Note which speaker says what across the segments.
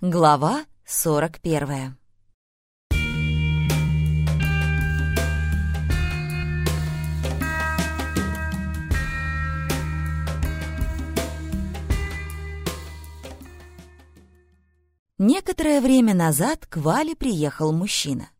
Speaker 1: Глава 41 Некоторое время назад к Вале приехал мужчина.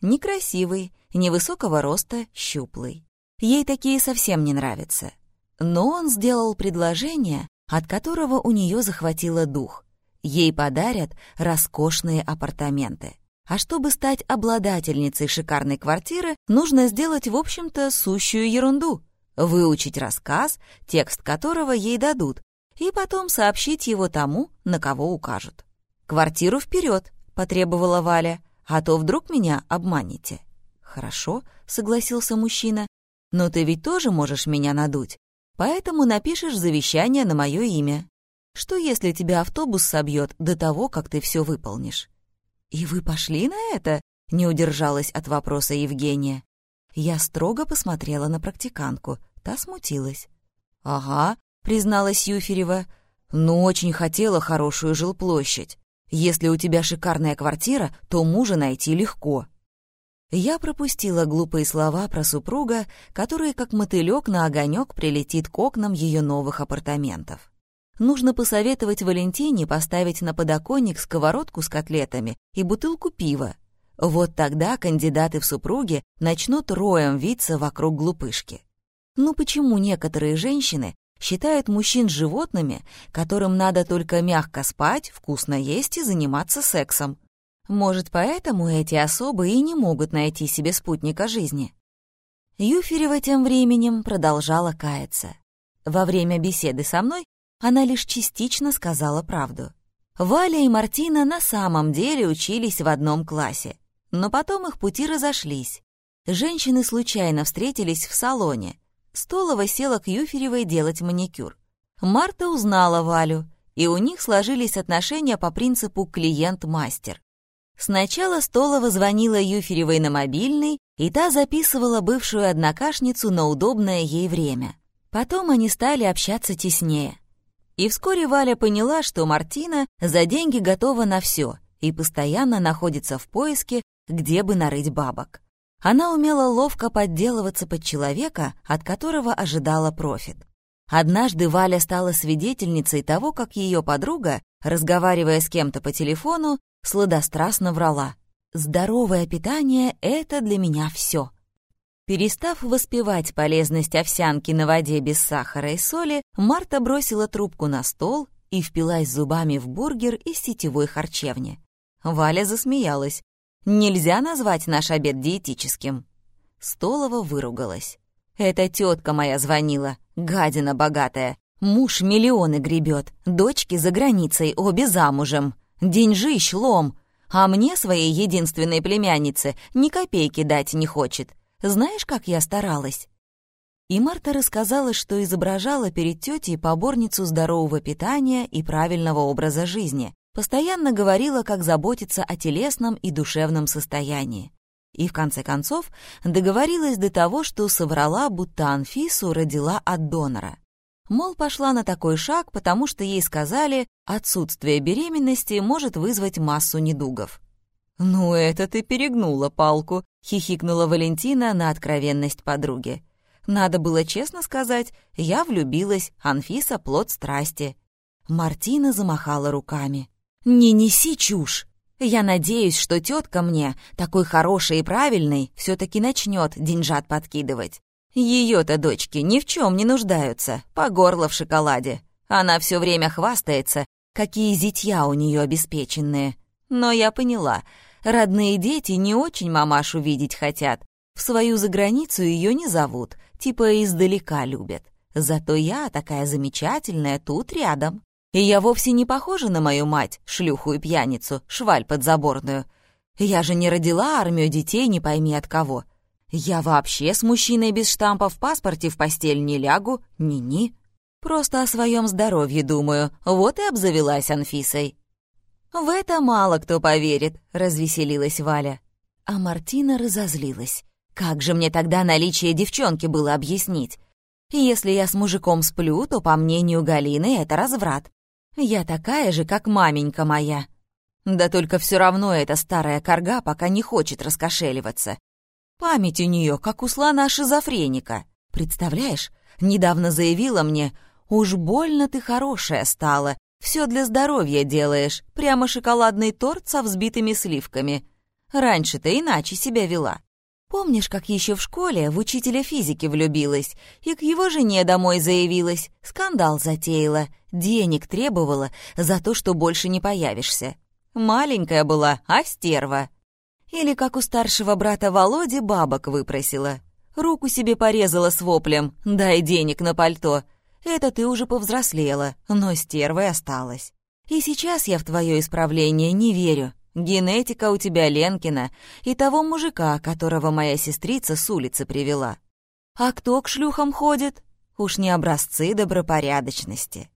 Speaker 1: Некрасивый, невысокого роста, щуплый. Ей такие совсем не нравятся. Но он сделал предложение, от которого у нее захватило дух. Ей подарят роскошные апартаменты. А чтобы стать обладательницей шикарной квартиры, нужно сделать, в общем-то, сущую ерунду. Выучить рассказ, текст которого ей дадут, и потом сообщить его тому, на кого укажут. «Квартиру вперед!» — потребовала Валя. «А то вдруг меня обманете». «Хорошо», — согласился мужчина. «Но ты ведь тоже можешь меня надуть. Поэтому напишешь завещание на мое имя. Что, если тебя автобус собьет до того, как ты все выполнишь?» «И вы пошли на это?» — не удержалась от вопроса Евгения. Я строго посмотрела на практиканку. Та смутилась. «Ага», — призналась Юферева. «Ну, очень хотела хорошую жилплощадь. Если у тебя шикарная квартира, то мужа найти легко». Я пропустила глупые слова про супруга, который как мотылек на огонек прилетит к окнам ее новых апартаментов. Нужно посоветовать Валентине поставить на подоконник сковородку с котлетами и бутылку пива. Вот тогда кандидаты в супруги начнут роем виться вокруг глупышки. Ну почему некоторые женщины считают мужчин животными, которым надо только мягко спать, вкусно есть и заниматься сексом. Может, поэтому эти особы и не могут найти себе спутника жизни. Юферева тем временем продолжала каяться. Во время беседы со мной она лишь частично сказала правду. Валя и Мартина на самом деле учились в одном классе, но потом их пути разошлись. Женщины случайно встретились в салоне — Столова села к Юферевой делать маникюр. Марта узнала Валю, и у них сложились отношения по принципу клиент-мастер. Сначала Столова звонила Юферевой на мобильный, и та записывала бывшую однокашницу на удобное ей время. Потом они стали общаться теснее. И вскоре Валя поняла, что Мартина за деньги готова на все и постоянно находится в поиске, где бы нарыть бабок. Она умела ловко подделываться под человека, от которого ожидала профит. Однажды Валя стала свидетельницей того, как ее подруга, разговаривая с кем-то по телефону, сладострастно врала. «Здоровое питание — это для меня все». Перестав воспевать полезность овсянки на воде без сахара и соли, Марта бросила трубку на стол и впилась зубами в бургер из сетевой харчевни. Валя засмеялась. Нельзя назвать наш обед диетическим». Столова выругалась. «Это тетка моя звонила, гадина богатая. Муж миллионы гребет, дочки за границей, обе замужем. Деньжищ лом. А мне, своей единственной племяннице, ни копейки дать не хочет. Знаешь, как я старалась?» И Марта рассказала, что изображала перед тетей поборницу здорового питания и правильного образа жизни, постоянно говорила, как заботиться о телесном и душевном состоянии. И в конце концов договорилась до того, что соврала, будто Анфису родила от донора. Мол, пошла на такой шаг, потому что ей сказали, отсутствие беременности может вызвать массу недугов. «Ну, это ты перегнула палку», — хихикнула Валентина на откровенность подруги. «Надо было честно сказать, я влюбилась, Анфиса — плод страсти». Мартина замахала руками. «Не неси чушь! Я надеюсь, что тетка мне, такой хороший и правильный, все-таки начнет деньжат подкидывать. Ее-то дочки ни в чем не нуждаются, по горло в шоколаде. Она все время хвастается, какие зятья у нее обеспеченные. Но я поняла, родные дети не очень мамашу видеть хотят. В свою заграницу ее не зовут, типа издалека любят. Зато я, такая замечательная, тут рядом. И я вовсе не похожа на мою мать, шлюху и пьяницу, шваль подзаборную. Я же не родила армию детей, не пойми от кого. Я вообще с мужчиной без штампа в паспорте в постель не лягу, ни-ни. Просто о своем здоровье думаю, вот и обзавелась Анфисой». «В это мало кто поверит», — развеселилась Валя. А Мартина разозлилась. «Как же мне тогда наличие девчонки было объяснить? Если я с мужиком сплю, то, по мнению Галины, это разврат. Я такая же, как маменька моя. Да только все равно эта старая корга пока не хочет раскошеливаться. Память у нее, как у слона шизофреника. Представляешь, недавно заявила мне, «Уж больно ты хорошая стала, все для здоровья делаешь, прямо шоколадный торт со взбитыми сливками. Раньше-то иначе себя вела. Помнишь, как еще в школе в учителя физики влюбилась и к его жене домой заявилась, скандал затеяла, денег требовала за то, что больше не появишься. Маленькая была, а стерва. Или как у старшего брата Володи бабок выпросила. Руку себе порезала с воплем «дай денег на пальто». Это ты уже повзрослела, но стервой осталась. И сейчас я в твое исправление не верю, Генетика у тебя Ленкина и того мужика, которого моя сестрица с улицы привела. А кто к шлюхам ходит? Уж не образцы добропорядочности.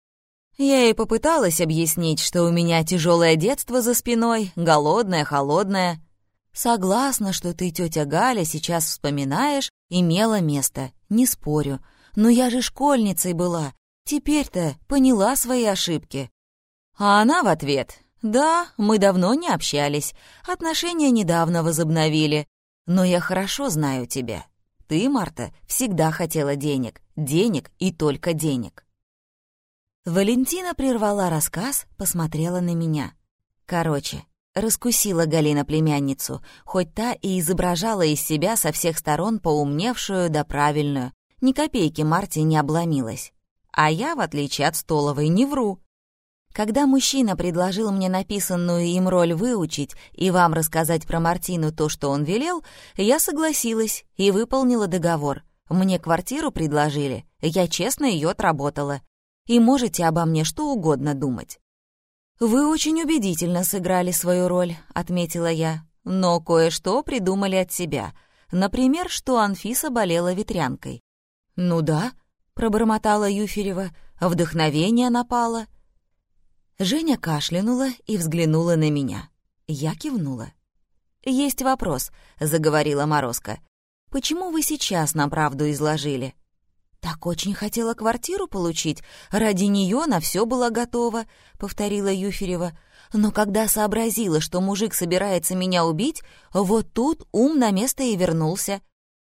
Speaker 1: Я ей попыталась объяснить, что у меня тяжелое детство за спиной, голодное, холодное. Согласна, что ты, тетя Галя, сейчас вспоминаешь, имела место, не спорю. Но я же школьницей была, теперь-то поняла свои ошибки. А она в ответ «Да, мы давно не общались, отношения недавно возобновили, но я хорошо знаю тебя. Ты, Марта, всегда хотела денег, денег и только денег». Валентина прервала рассказ, посмотрела на меня. Короче, раскусила Галина племянницу, хоть та и изображала из себя со всех сторон поумневшую да правильную, ни копейки Марте не обломилась. А я, в отличие от Столовой, не вру. Когда мужчина предложил мне написанную им роль выучить и вам рассказать про Мартину то, что он велел, я согласилась и выполнила договор. Мне квартиру предложили, я честно ее отработала. И можете обо мне что угодно думать. «Вы очень убедительно сыграли свою роль», — отметила я. «Но кое-что придумали от себя. Например, что Анфиса болела ветрянкой». «Ну да», — пробормотала Юферева, — «вдохновение напало». Женя кашлянула и взглянула на меня. Я кивнула. «Есть вопрос», — заговорила Морозко. «Почему вы сейчас нам правду изложили?» «Так очень хотела квартиру получить. Ради нее на все было готово», — повторила Юферева. «Но когда сообразила, что мужик собирается меня убить, вот тут ум на место и вернулся.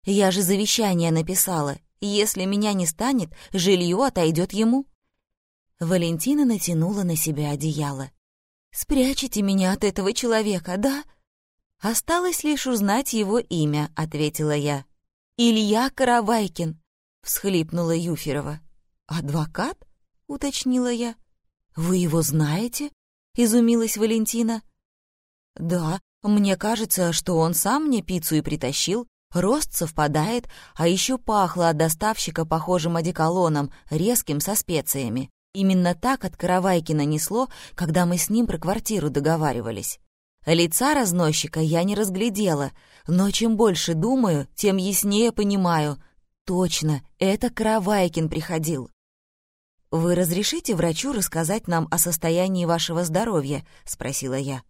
Speaker 1: Я же завещание написала. Если меня не станет, жилье отойдет ему». Валентина натянула на себя одеяло. «Спрячете меня от этого человека, да?» «Осталось лишь узнать его имя», — ответила я. «Илья Каравайкин», — всхлипнула Юферова. «Адвокат?» — уточнила я. «Вы его знаете?» — изумилась Валентина. «Да, мне кажется, что он сам мне пиццу и притащил. Рост совпадает, а еще пахло от доставщика похожим одеколоном, резким со специями. Именно так от Каравайкина несло, когда мы с ним про квартиру договаривались. Лица разносчика я не разглядела, но чем больше думаю, тем яснее понимаю. Точно, это Каравайкин приходил. «Вы разрешите врачу рассказать нам о состоянии вашего здоровья?» — спросила я.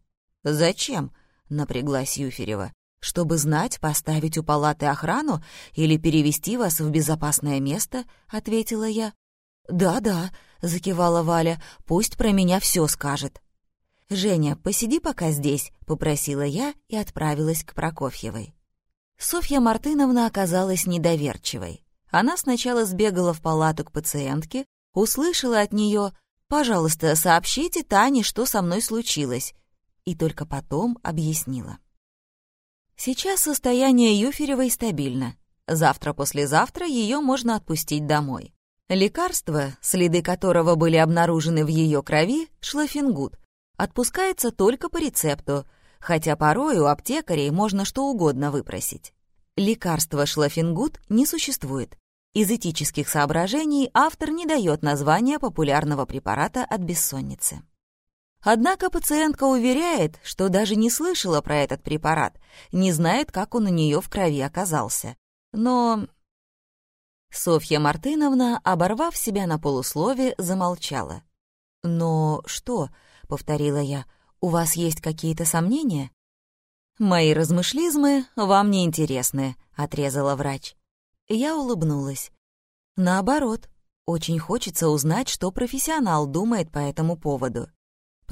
Speaker 1: «Зачем?» — напряглась Юферева. «Чтобы знать, поставить у палаты охрану или перевести вас в безопасное место?» — ответила я. «Да-да», — закивала Валя, — «пусть про меня все скажет». «Женя, посиди пока здесь», — попросила я и отправилась к Прокофьевой. Софья Мартыновна оказалась недоверчивой. Она сначала сбегала в палату к пациентке, услышала от нее «Пожалуйста, сообщите Тане, что со мной случилось», и только потом объяснила. Сейчас состояние Юферевой стабильно. Завтра-послезавтра ее можно отпустить домой. Лекарство, следы которого были обнаружены в ее крови, шлафингут, отпускается только по рецепту, хотя порой у аптекарей можно что угодно выпросить. Лекарства шлафингут не существует. Из этических соображений автор не дает названия популярного препарата от бессонницы. Однако пациентка уверяет, что даже не слышала про этот препарат, не знает, как он у нее в крови оказался. Но Софья Мартыновна, оборвав себя на полуслове, замолчала. «Но что?» — повторила я. «У вас есть какие-то сомнения?» «Мои размышлизмы вам не интересны», — отрезала врач. Я улыбнулась. «Наоборот, очень хочется узнать, что профессионал думает по этому поводу.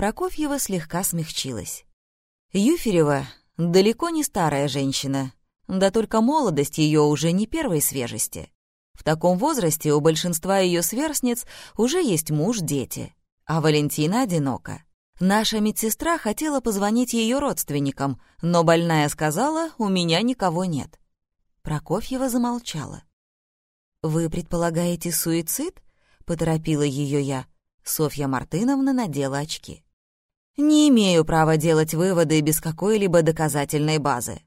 Speaker 1: Прокофьева слегка смягчилась. Юферева далеко не старая женщина, да только молодость ее уже не первой свежести. В таком возрасте у большинства ее сверстниц уже есть муж, дети, а Валентина одинока. Наша медсестра хотела позвонить ее родственникам, но больная сказала, у меня никого нет. Прокофьева замолчала. «Вы предполагаете суицид?» — поторопила ее я. Софья Мартыновна надела очки. «Не имею права делать выводы без какой-либо доказательной базы.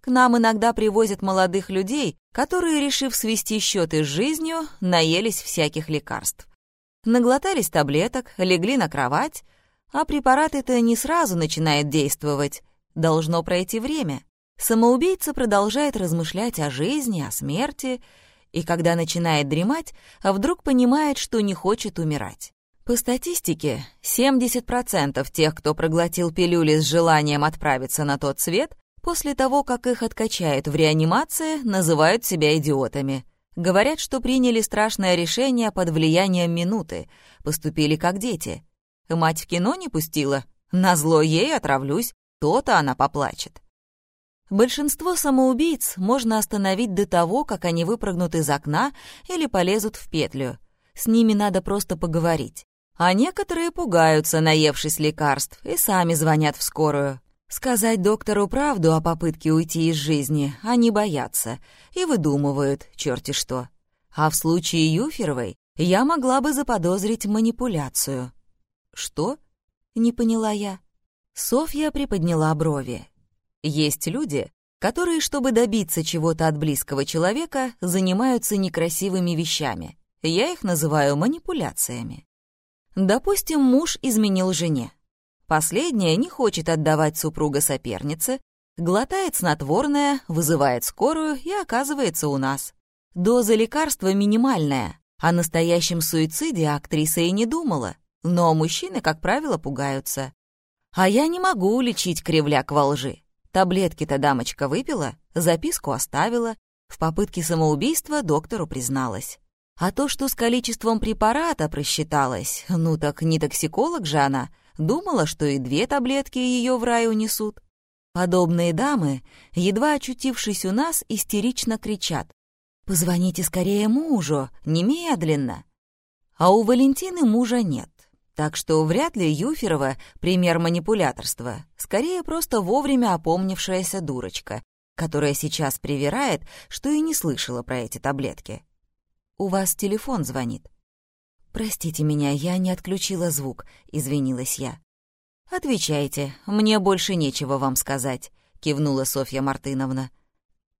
Speaker 1: К нам иногда привозят молодых людей, которые, решив свести счеты с жизнью, наелись всяких лекарств. Наглотались таблеток, легли на кровать, а препарат это не сразу начинает действовать. Должно пройти время. Самоубийца продолжает размышлять о жизни, о смерти, и когда начинает дремать, а вдруг понимает, что не хочет умирать. По статистике, 70% тех, кто проглотил пилюли с желанием отправиться на тот свет, после того, как их откачают в реанимации, называют себя идиотами. Говорят, что приняли страшное решение под влиянием минуты, поступили как дети — Мать в кино не пустила? Назло ей отравлюсь, то-то она поплачет. Большинство самоубийц можно остановить до того, как они выпрыгнут из окна или полезут в петлю. С ними надо просто поговорить. А некоторые пугаются, наевшись лекарств, и сами звонят в скорую. Сказать доктору правду о попытке уйти из жизни они боятся и выдумывают черти что. А в случае Юферовой я могла бы заподозрить манипуляцию. «Что?» — не поняла я. Софья приподняла брови. «Есть люди, которые, чтобы добиться чего-то от близкого человека, занимаются некрасивыми вещами. Я их называю манипуляциями. Допустим, муж изменил жене. Последняя не хочет отдавать супруга сопернице, глотает снотворное, вызывает скорую и оказывается у нас. Доза лекарства минимальная, о настоящем суициде актриса и не думала. Но мужчины, как правило, пугаются. А я не могу лечить кривляк во лжи. Таблетки-то дамочка выпила, записку оставила, в попытке самоубийства доктору призналась. А то, что с количеством препарата просчиталась, ну так не токсиколог же она, думала, что и две таблетки ее в рай унесут. Подобные дамы, едва очутившись у нас, истерично кричат. «Позвоните скорее мужу, немедленно!» А у Валентины мужа нет. Так что вряд ли Юферова — пример манипуляторства, скорее просто вовремя опомнившаяся дурочка, которая сейчас привирает, что и не слышала про эти таблетки. «У вас телефон звонит». «Простите меня, я не отключила звук», — извинилась я. «Отвечайте, мне больше нечего вам сказать», — кивнула Софья Мартыновна.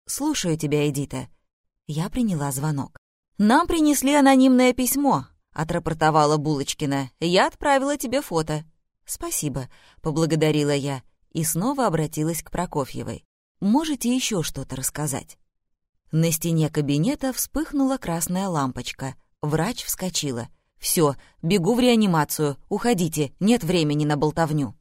Speaker 1: «Слушаю тебя, Эдита». Я приняла звонок. «Нам принесли анонимное письмо», — отрапортовала Булочкина. «Я отправила тебе фото». «Спасибо», — поблагодарила я и снова обратилась к Прокофьевой. «Можете еще что-то рассказать?» На стене кабинета вспыхнула красная лампочка. Врач вскочила. «Все, бегу в реанимацию. Уходите, нет времени на болтовню».